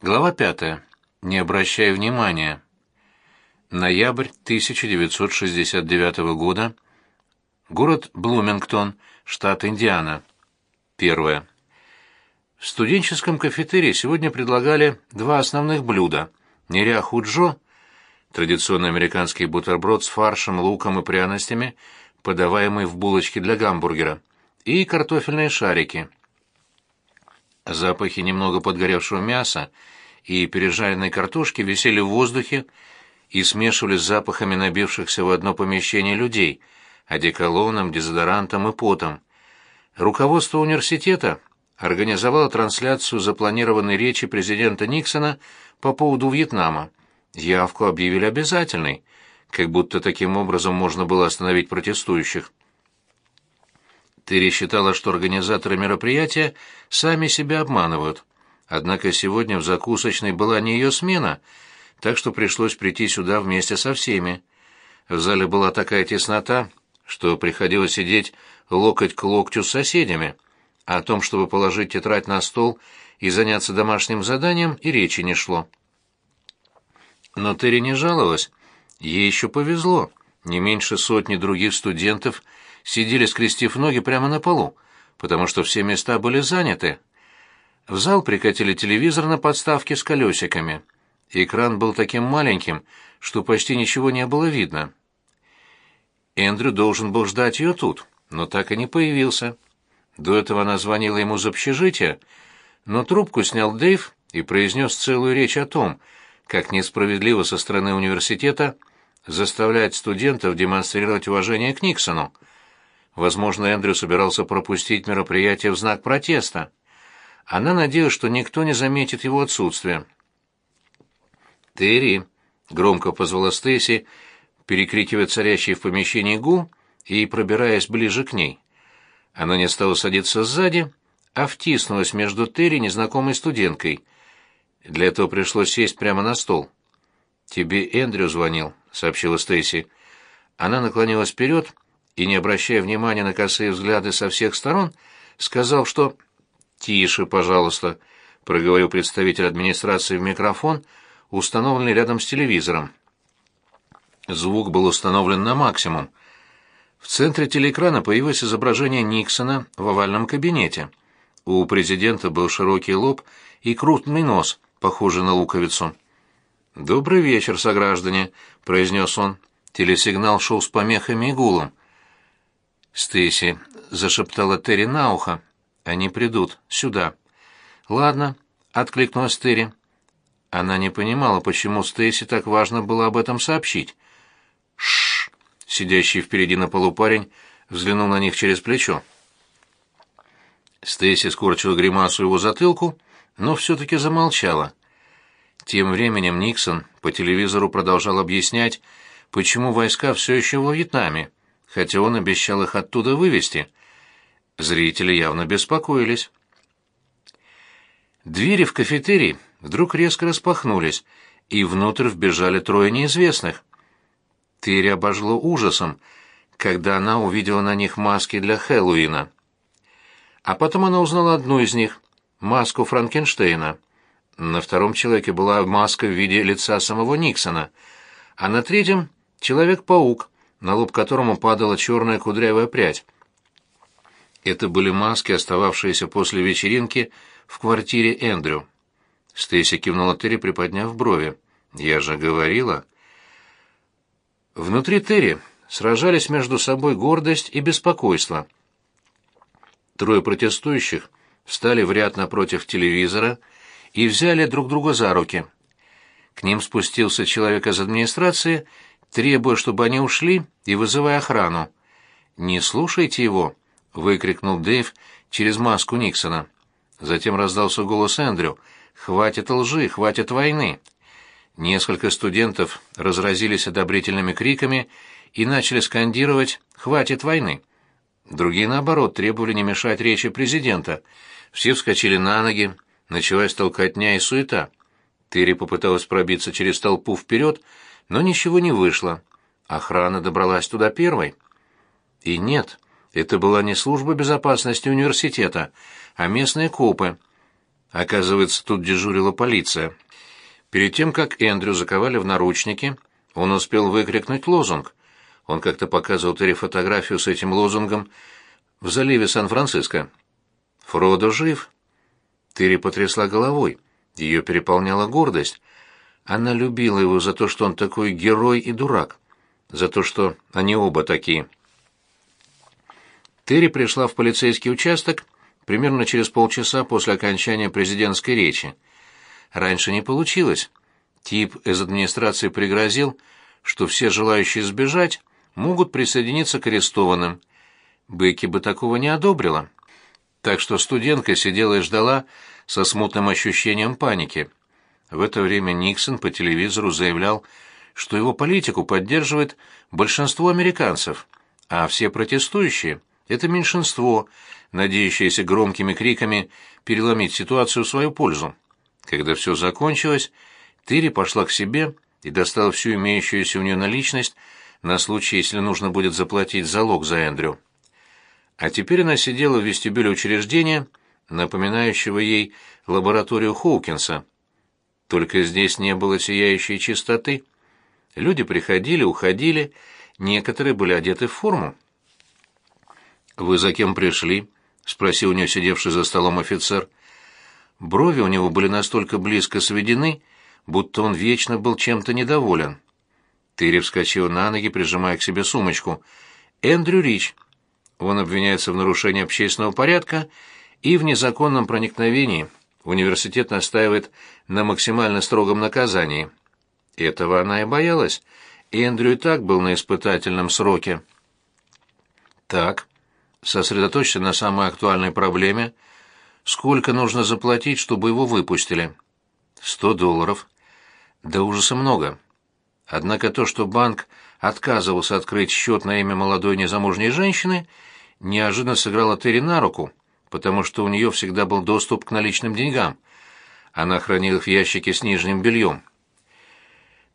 Глава пятая. Не обращай внимания. Ноябрь 1969 года. Город Блумингтон, штат Индиана. Первое. В студенческом кафетерии сегодня предлагали два основных блюда. Неряху джо, традиционный американский бутерброд с фаршем, луком и пряностями, подаваемый в булочке для гамбургера, и картофельные шарики. Запахи немного подгоревшего мяса и пережаренной картошки висели в воздухе и смешивались с запахами набившихся в одно помещение людей, одеколоном, дезодорантом и потом. Руководство университета организовало трансляцию запланированной речи президента Никсона по поводу Вьетнама. Явку объявили обязательной, как будто таким образом можно было остановить протестующих. Терри считала, что организаторы мероприятия сами себя обманывают. Однако сегодня в закусочной была не ее смена, так что пришлось прийти сюда вместе со всеми. В зале была такая теснота, что приходилось сидеть локоть к локтю с соседями. О том, чтобы положить тетрадь на стол и заняться домашним заданием, и речи не шло. Но Терри не жаловалась. Ей еще повезло. Не меньше сотни других студентов сидели, скрестив ноги прямо на полу, потому что все места были заняты. В зал прикатили телевизор на подставке с колесиками. Экран был таким маленьким, что почти ничего не было видно. Эндрю должен был ждать ее тут, но так и не появился. До этого она звонила ему из общежития, но трубку снял Дэйв и произнес целую речь о том, как несправедливо со стороны университета заставлять студентов демонстрировать уважение к Никсону. Возможно, Эндрю собирался пропустить мероприятие в знак протеста. Она надеялась, что никто не заметит его отсутствие. «Терри!» — громко позвала Стейси, перекрикивая царящий в помещении гул и пробираясь ближе к ней. Она не стала садиться сзади, а втиснулась между Терри незнакомой студенткой. Для этого пришлось сесть прямо на стол. «Тебе Эндрю звонил», — сообщила Стейси. Она наклонилась вперед и, не обращая внимания на косые взгляды со всех сторон, сказал, что «Тише, пожалуйста», — проговорил представитель администрации в микрофон, установленный рядом с телевизором. Звук был установлен на максимум. В центре телеэкрана появилось изображение Никсона в овальном кабинете. У президента был широкий лоб и крупный нос, похожий на луковицу. «Добрый вечер, сограждане», — произнес он. Телесигнал шел с помехами и гулом. Стейси зашептала Терри на ухо. Они придут. Сюда. Ладно, откликнулась Терри. Она не понимала, почему Стейси так важно было об этом сообщить. Шш! Сидящий впереди на полу парень взглянул на них через плечо. Стейси скорчила гримасу его затылку, но все-таки замолчала. Тем временем Никсон по телевизору продолжал объяснять, почему войска все еще во Вьетнаме, хотя он обещал их оттуда вывести. Зрители явно беспокоились. Двери в кафетерий вдруг резко распахнулись, и внутрь вбежали трое неизвестных. Терри обожгло ужасом, когда она увидела на них маски для Хэллоуина. А потом она узнала одну из них — маску Франкенштейна. На втором человеке была маска в виде лица самого Никсона, а на третьем — Человек-паук, на лоб которому падала черная кудрявая прядь. Это были маски, остававшиеся после вечеринки в квартире Эндрю. Стейси кивнула Терри, приподняв брови. «Я же говорила...» Внутри Терри сражались между собой гордость и беспокойство. Трое протестующих встали в ряд напротив телевизора и взяли друг друга за руки. К ним спустился человек из администрации, требуя, чтобы они ушли и вызывая охрану. «Не слушайте его», — выкрикнул Дэйв через маску Никсона. Затем раздался голос Эндрю. «Хватит лжи, хватит войны!» Несколько студентов разразились одобрительными криками и начали скандировать «Хватит войны!». Другие, наоборот, требовали не мешать речи президента. Все вскочили на ноги, началась толкотня и суета. Терри попыталась пробиться через толпу вперед, но ничего не вышло. Охрана добралась туда первой. И нет, это была не служба безопасности университета, а местные копы. Оказывается, тут дежурила полиция. Перед тем, как Эндрю заковали в наручники, он успел выкрикнуть лозунг. Он как-то показывал Терри фотографию с этим лозунгом в заливе Сан-Франциско. «Фродо жив!» Терри потрясла головой. Ее переполняла гордость. Она любила его за то, что он такой герой и дурак, за то, что они оба такие. Терри пришла в полицейский участок примерно через полчаса после окончания президентской речи. Раньше не получилось. Тип из администрации пригрозил, что все желающие сбежать могут присоединиться к арестованным. Бекки бы такого не одобрила. Так что студентка сидела и ждала со смутным ощущением паники. В это время Никсон по телевизору заявлял, что его политику поддерживает большинство американцев, а все протестующие — это меньшинство, надеющееся громкими криками переломить ситуацию в свою пользу. Когда все закончилось, Тыри пошла к себе и достала всю имеющуюся у нее наличность на случай, если нужно будет заплатить залог за Эндрю. А теперь она сидела в вестибюле учреждения, напоминающего ей лабораторию Хоукинса. Только здесь не было сияющей чистоты. Люди приходили, уходили, некоторые были одеты в форму. «Вы за кем пришли?» — спросил у нее сидевший за столом офицер. Брови у него были настолько близко сведены, будто он вечно был чем-то недоволен. Тыри вскочил на ноги, прижимая к себе сумочку. «Эндрю Рич. Он обвиняется в нарушении общественного порядка и в незаконном проникновении. Университет настаивает на максимально строгом наказании». Этого она и боялась. Эндрю и так был на испытательном сроке. «Так, сосредоточься на самой актуальной проблеме — Сколько нужно заплатить, чтобы его выпустили? Сто долларов. Да ужаса много. Однако то, что банк отказывался открыть счет на имя молодой незамужней женщины, неожиданно сыграло Терри на руку, потому что у нее всегда был доступ к наличным деньгам. Она хранила их в ящике с нижним бельем.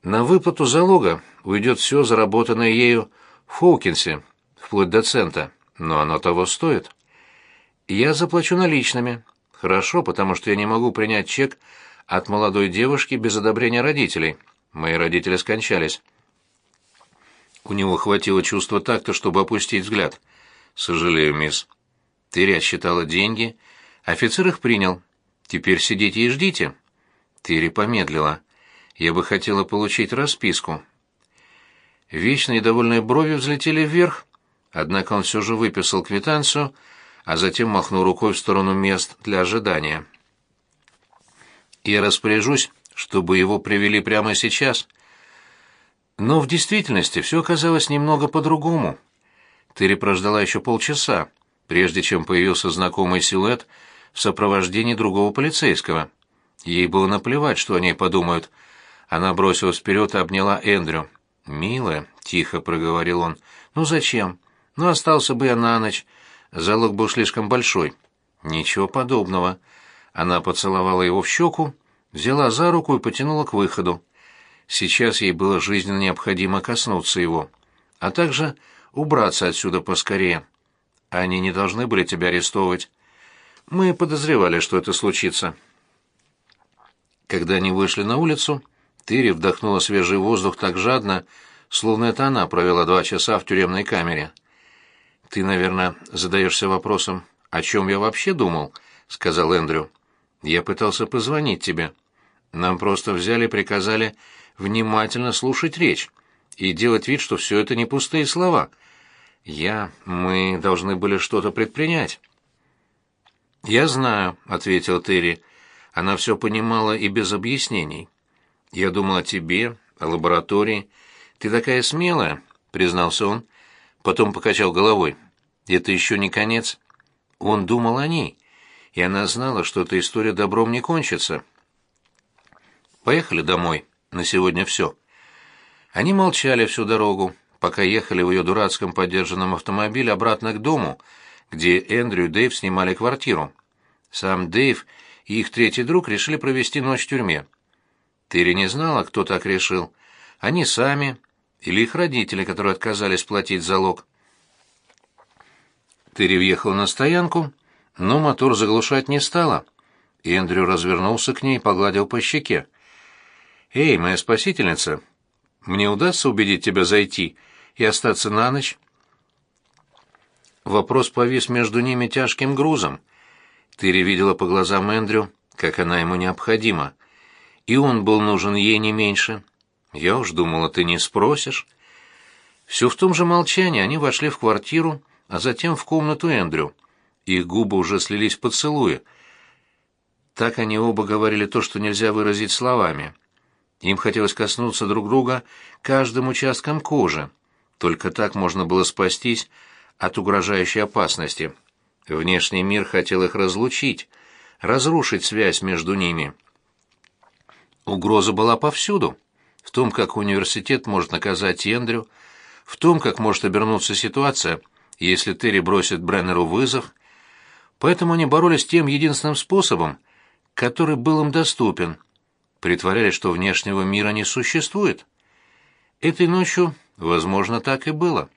На выплату залога уйдет все заработанное ею в Хоукинсе, вплоть до цента, но оно того стоит. Я заплачу наличными. Хорошо, потому что я не могу принять чек от молодой девушки без одобрения родителей. Мои родители скончались. У него хватило чувства такта, чтобы опустить взгляд. Сожалею, мисс. Ты отсчитала деньги. Офицер их принял. Теперь сидите и ждите. Тыри помедлила. Я бы хотела получить расписку. Вечно недовольные брови взлетели вверх, однако он все же выписал квитанцию, а затем махнул рукой в сторону мест для ожидания. «Я распоряжусь, чтобы его привели прямо сейчас». Но в действительности все оказалось немного по-другому. Терри прождала еще полчаса, прежде чем появился знакомый силуэт в сопровождении другого полицейского. Ей было наплевать, что о ней подумают. Она бросилась вперед и обняла Эндрю. «Милая», — тихо проговорил он, — «ну зачем? Ну остался бы я на ночь, Залог был слишком большой. Ничего подобного. Она поцеловала его в щеку, взяла за руку и потянула к выходу. Сейчас ей было жизненно необходимо коснуться его, а также убраться отсюда поскорее. Они не должны были тебя арестовывать. Мы подозревали, что это случится. Когда они вышли на улицу, Тыри вдохнула свежий воздух так жадно, словно это она провела два часа в тюремной камере. «Ты, наверное, задаешься вопросом, о чем я вообще думал?» — сказал Эндрю. «Я пытался позвонить тебе. Нам просто взяли и приказали внимательно слушать речь и делать вид, что все это не пустые слова. Я... мы должны были что-то предпринять». «Я знаю», — ответил Терри. Она все понимала и без объяснений. «Я думал о тебе, о лаборатории. Ты такая смелая», — признался он. Потом покачал головой. Это еще не конец. Он думал о ней, и она знала, что эта история добром не кончится. Поехали домой. На сегодня все. Они молчали всю дорогу, пока ехали в ее дурацком подержанном автомобиле обратно к дому, где Эндрю и Дэйв снимали квартиру. Сам Дэйв и их третий друг решили провести ночь в тюрьме. Терри не знала, кто так решил. Они сами или их родители, которые отказались платить залог. Терри въехала на стоянку, но мотор заглушать не стала. Эндрю развернулся к ней и погладил по щеке. «Эй, моя спасительница, мне удастся убедить тебя зайти и остаться на ночь?» Вопрос повис между ними тяжким грузом. Тыри видела по глазам Эндрю, как она ему необходима. И он был нужен ей не меньше. Я уж думала, ты не спросишь. Все в том же молчании они вошли в квартиру, а затем в комнату Эндрю. Их губы уже слились в поцелуи. Так они оба говорили то, что нельзя выразить словами. Им хотелось коснуться друг друга каждым участком кожи. Только так можно было спастись от угрожающей опасности. Внешний мир хотел их разлучить, разрушить связь между ними. Угроза была повсюду. В том, как университет может наказать Эндрю, в том, как может обернуться ситуация, если Терри бросит Бреннеру вызов. Поэтому они боролись тем единственным способом, который был им доступен. Притворялись, что внешнего мира не существует. Этой ночью, возможно, так и было.